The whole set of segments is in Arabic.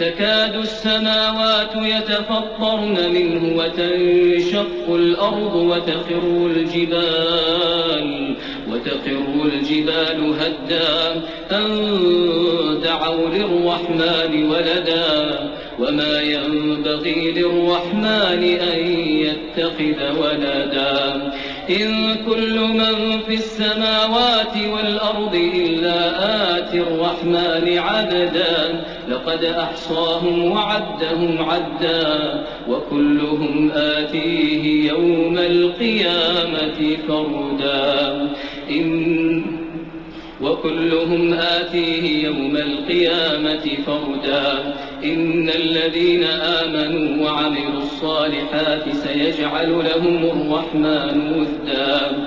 تكاد السماوات يتفطرن منه وتنشق الأرض وتخر الجبال وتخر الجبال هدا. أن دعوا للرحمن ولدا. وما ينبغي للرحمن أن يتخذ ولدا. إن كل من في السماوات والأرض إلا آتي الرحمن عبدا. لقد أحصاهم وعدهم عدا وكلهم آتيه يوم القيامة فردا. إن وكلهم آتيه يوم القيامة فردا. إن الذين آمنوا وعملوا الصالحات سيجعل لهم الرحمن ودا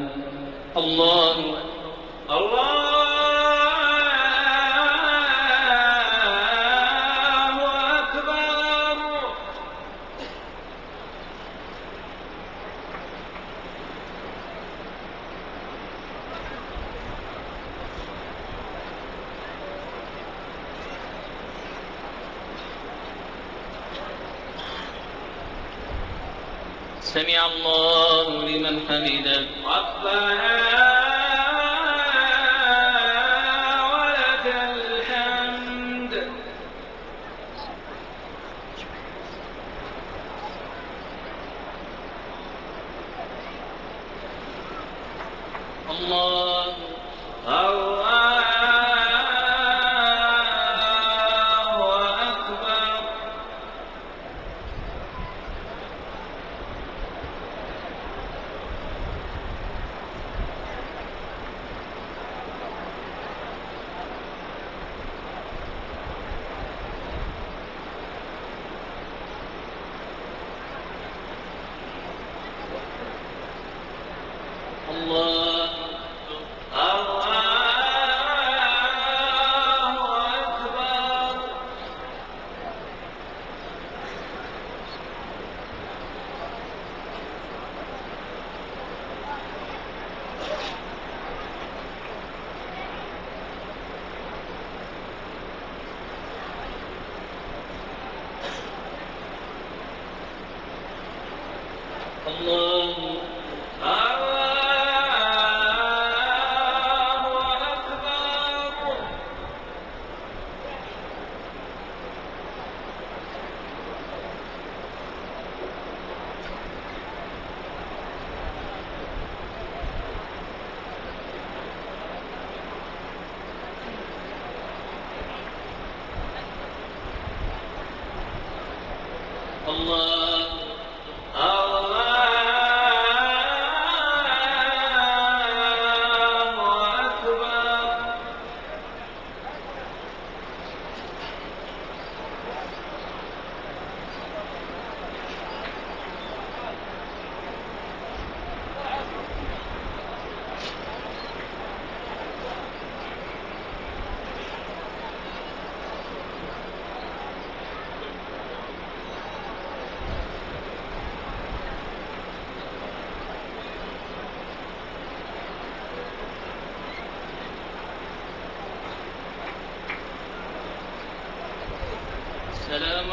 الله الله أكبر سمع الله لمن حمده ربنا ولك الحمد الله أكبر الله الله أكبر الله السلام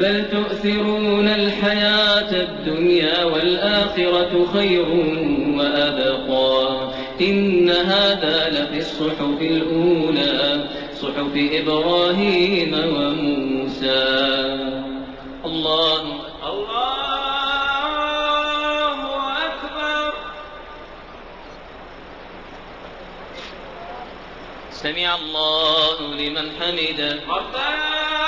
بل تؤثرون الحياة الدنيا والآخرة خير وأبقى إن هذا لفي الصحف الأولى صحف إبراهيم وموسى. الله الله أكبر. سمع الله لمن حمده. ربنا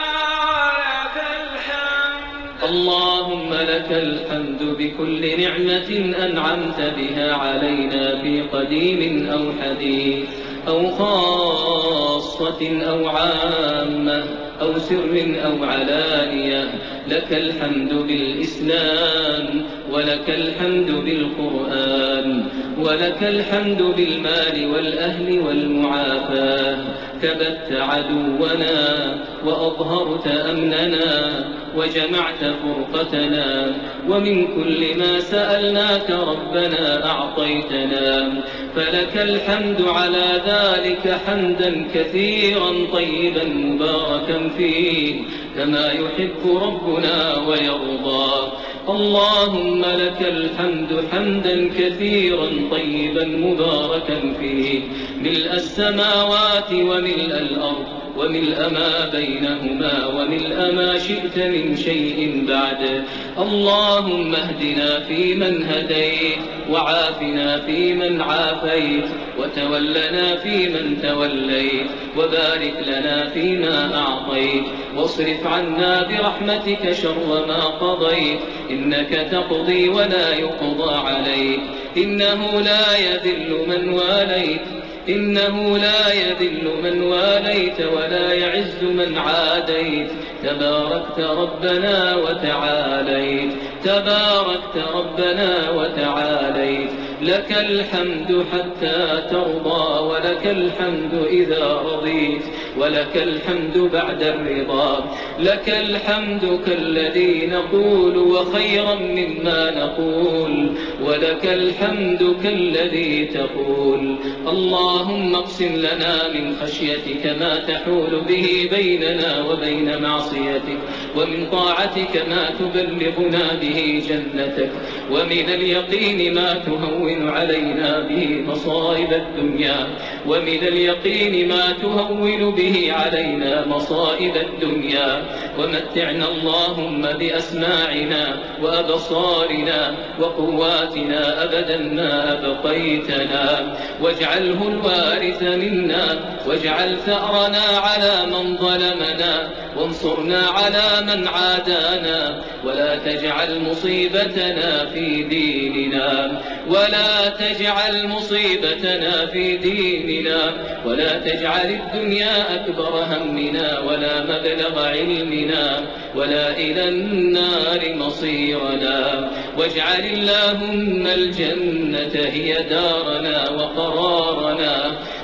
اللهم لك الحمد بكل نعمة أنعمت بها علينا في قديم أو حديث أو خاصة أو عامة أو سر أو علانية. لك الحمد بالإسلام ولك الحمد بالقرآن ولك الحمد بالمال والأهل والمعافاة. كبت عدونا وأظهرت أمننا وجمعت فرقتنا ومن كل ما سألناك ربنا أعطيتنا فلك الحمد على ذلك حمدا كثيرا طيبا مباركا فيه كما يحب ربنا ويرضى اللهم لك الحمد حمدا كثيرا طيبا مباركا فيه. ملء السماوات وملء الأرض. وملء ما بينهما وملء ما شئت من شيء بعد. اللهم اهدنا فيمن هديت وعافنا فيمن عافيت وتولنا فيمن توليت وبارك لنا فيما أعطيت واصرف عنا برحمتك شر ما قضيت إنك تقضي ولا يقضى عليك. إنه لا يذل من واليت إنه لا يذل من واليت ولا يعز من عاديت. تباركت ربنا وتعاليت تباركت ربنا وتعاليت. لك الحمد حتى ترضى ولك الحمد إذا رضيت. ولك الحمد بعد الرضا. لك الحمد كالذي نقول وخيرا مما نقول. ولك الحمد كالذي تقول. اللهم اقسم لنا من خشيتك ما تحول به بيننا وبين معصيتك. ومن طاعتك ما تبلغنا به جنتك ومن اليقين ما تهون علينا به مصائب الدنيا ومن اليقين ما تهون به علينا مصائب الدنيا. ومتعنا اللهم بأسماعنا وأبصارنا وقواتنا أبدا ما أبقيتنا. واجعله الوارث منا واجعل ثأرنا على من ظلمنا وانصرنا على من عادانا ولا تجعل مصيبتنا في ديننا ولا تجعل مصيبتنا في ديننا ولا تجعل الدنيا أكبر همنا ولا مبلغ علمنا ولا إلى النار مصيرنا واجعل اللهم الجنة هي دارنا وقرارنا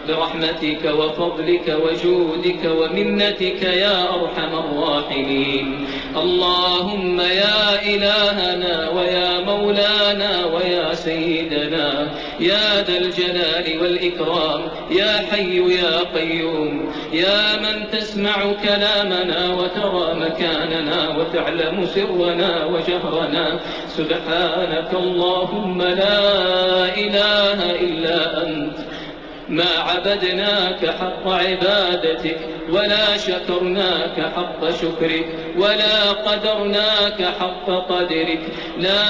برحمتك وفضلك وجودك ومنتك يا أرحم الراحمين. اللهم يا إلهنا ويا مولانا ويا سيدنا يا ذا الجلال والإكرام يا حي يا قيوم يا من تسمع كلامنا وترى مكاننا وتعلم سرنا وجهرنا. سبحانك اللهم لا إله إلا أنت. ما عبدناك حق عبادتك ولا شكرناك حق شكرك ولا قدرناك حق قدرك. لا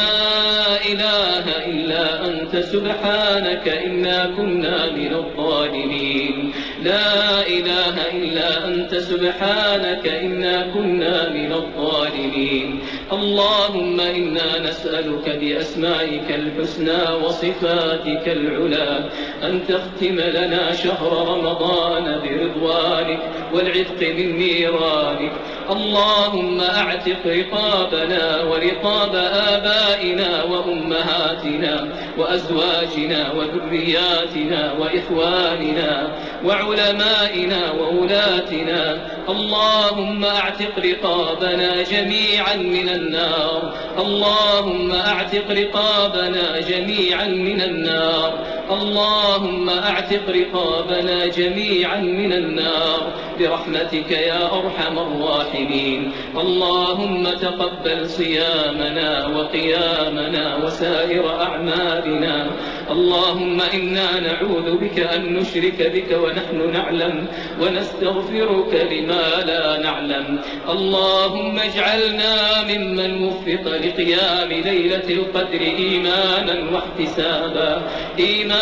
إله إلا أنت سبحانك إنا كنا من الظالمين. لا إله إلا أنت سبحانك إنا كنا من الظالمين. اللهم إنا نسألك بأسمائك الحسنى وصفاتك العلى أن تختم لنا شهر رمضان برضوانك والعتق من نيرانك. اللهم أعتق رقابنا ورقاب آبائنا وأمهاتنا وأزواجنا وذرياتنا وإخواننا وعلمائنا وولاتنا اللهم أعتق رقابنا جميعا من النار. اللهم أعتق رقابنا جميعا من النار. اللهم أعتق رقابنا جميعا من النار. برحمتك يا أرحم الراحمين. اللهم تقبل صيامنا وقيامنا وسائر أعمالنا. اللهم إنا نعوذ بك أن نشرك بك ونحن نعلم ونستغفرك لما لا نعلم. اللهم اجعلنا ممن وفق لقيام ليلة القدر إيمانا واحتسابا. إيمانا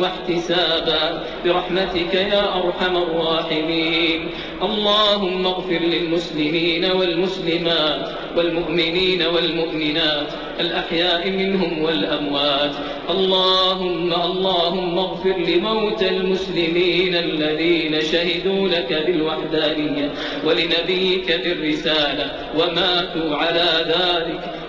واحتسابا برحمتك يا أرحم الراحمين. اللهم اغفر للمسلمين والمسلمات والمؤمنين والمؤمنات الأحياء منهم والأموات. اللهم اللهم اغفر لموتى المسلمين الذين شهدوا لك بالوحدانية ولنبيك بالرسالة وماتوا على ذلك.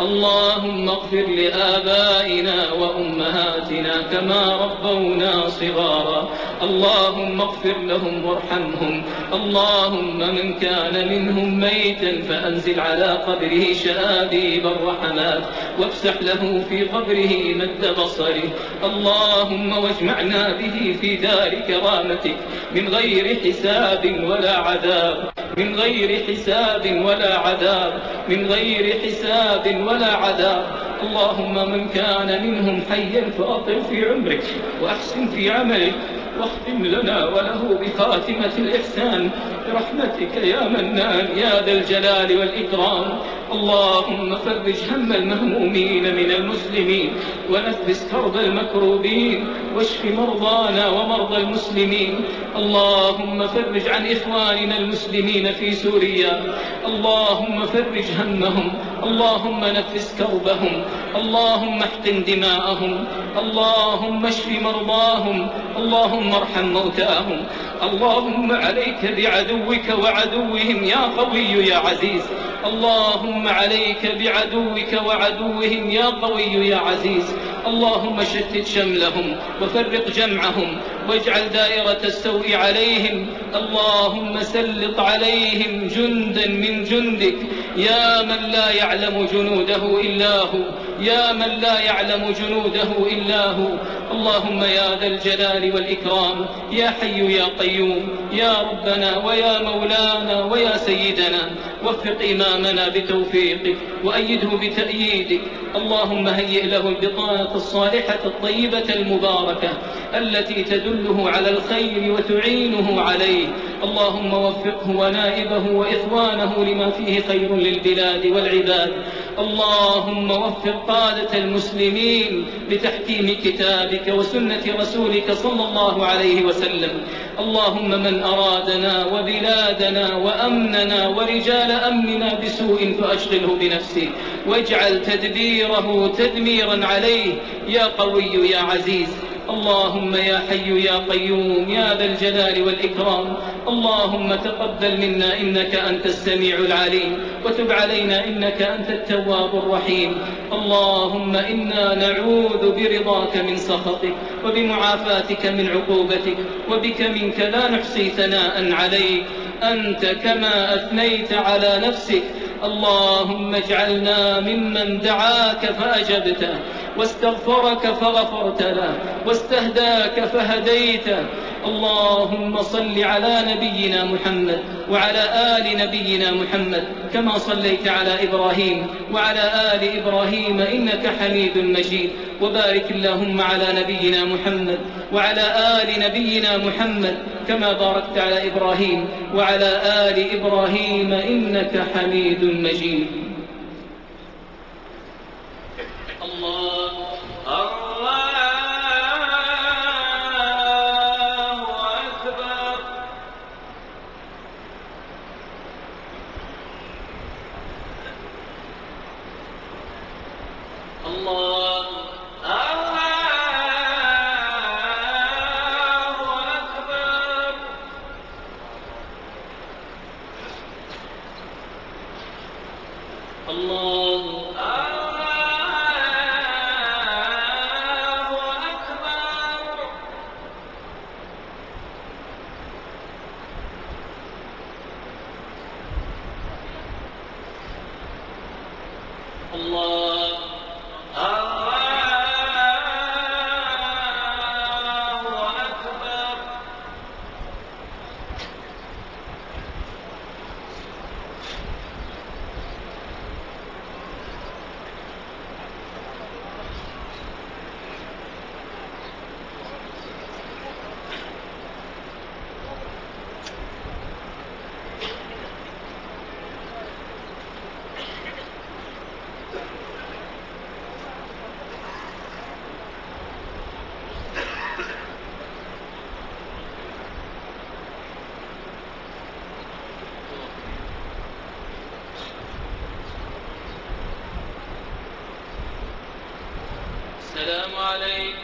اللهم اغفر لآبائنا وأمهاتنا كما ربونا صغارا. اللهم اغفر لهم وارحمهم. اللهم من كان منهم ميتا فأنزل على قبره شآبيب الرحمات وافسح له في قبره مد بصره. اللهم واجمعنا به في دار كرامتك من غير حساب ولا عذاب. من غير حساب ولا عذاب. من غير حساب ولا عذاب. اللهم من كان منهم حيا فأطل في عمرك وأحسن في عملك واختم لنا وله بخاتمة الإحسان برحمتك يا منان يا ذا الجلال والإكرام. اللهم فرج هم المهمومين من المسلمين ونفس كرب المكروبين واشف مرضانا ومرضى المسلمين. اللهم فرج عن إخواننا المسلمين في سوريا. اللهم فرج همهم. اللهم نفس كربهم. اللهم احقن دماءهم. اللهم اشف مرضاهم. اللهم ارحم موتاهم. اللهم عليك بعدوك وعدوهم يا قوي يا عزيز. اللهم عليك بعدوك وعدوهم يا قوي يا عزيز. اللهم شتت شملهم وفرق جمعهم واجعل دائرة السوء عليهم. اللهم سلط عليهم جندا من جندك. يا من لا يعلم جنوده إلا هو. يا من لا يعلم جنوده إلا هو. اللهم يا ذا الجلال والإكرام يا حي يا قيوم يا ربنا ويا مولانا ويا سيدنا وفق إمامنا بتوفيقك وأيده بتأييدك. اللهم هيئ له البطانة الصالحة الطيبة المباركة التي تدله على الخير وتعينه عليه. اللهم وفقه ونائبه وإخوانه لما فيه خير للبلاد والعباد. اللهم وفق قادة المسلمين لتحكيم كتابك وسنة رسولك صلى الله عليه وسلم. اللهم من أرادنا وبلادنا وأمننا ورجال أمننا بسوء فأشغله بنفسه. واجعل تدبيره تدميرا عليه. يا قوي يا عزيز. اللهم يا حي يا قيوم يا ذا الجلال والإكرام. اللهم تقبل منا إنك أنت السميع العليم. وتب علينا إنك أنت التواب الرحيم. اللهم إنا نعوذ برضاك من سخطك وبمعافاتك من عقوبتك وبك منك لا نحصي ثناء عليك. أنت كما أثنيت على نفسك. اللهم اجعلنا ممن دعاك فأجبته. واستغفرك فغفرت له واستهداك فهديته اللهم صل على نبينا محمد وعلى آل نبينا محمد كما صليت على إبراهيم وعلى آل إبراهيم إنك حميد مجيد. وبارك اللهم على نبينا محمد وعلى آل نبينا محمد كما باركت على إبراهيم وعلى آل إبراهيم إنك حميد مجيد. الله السلام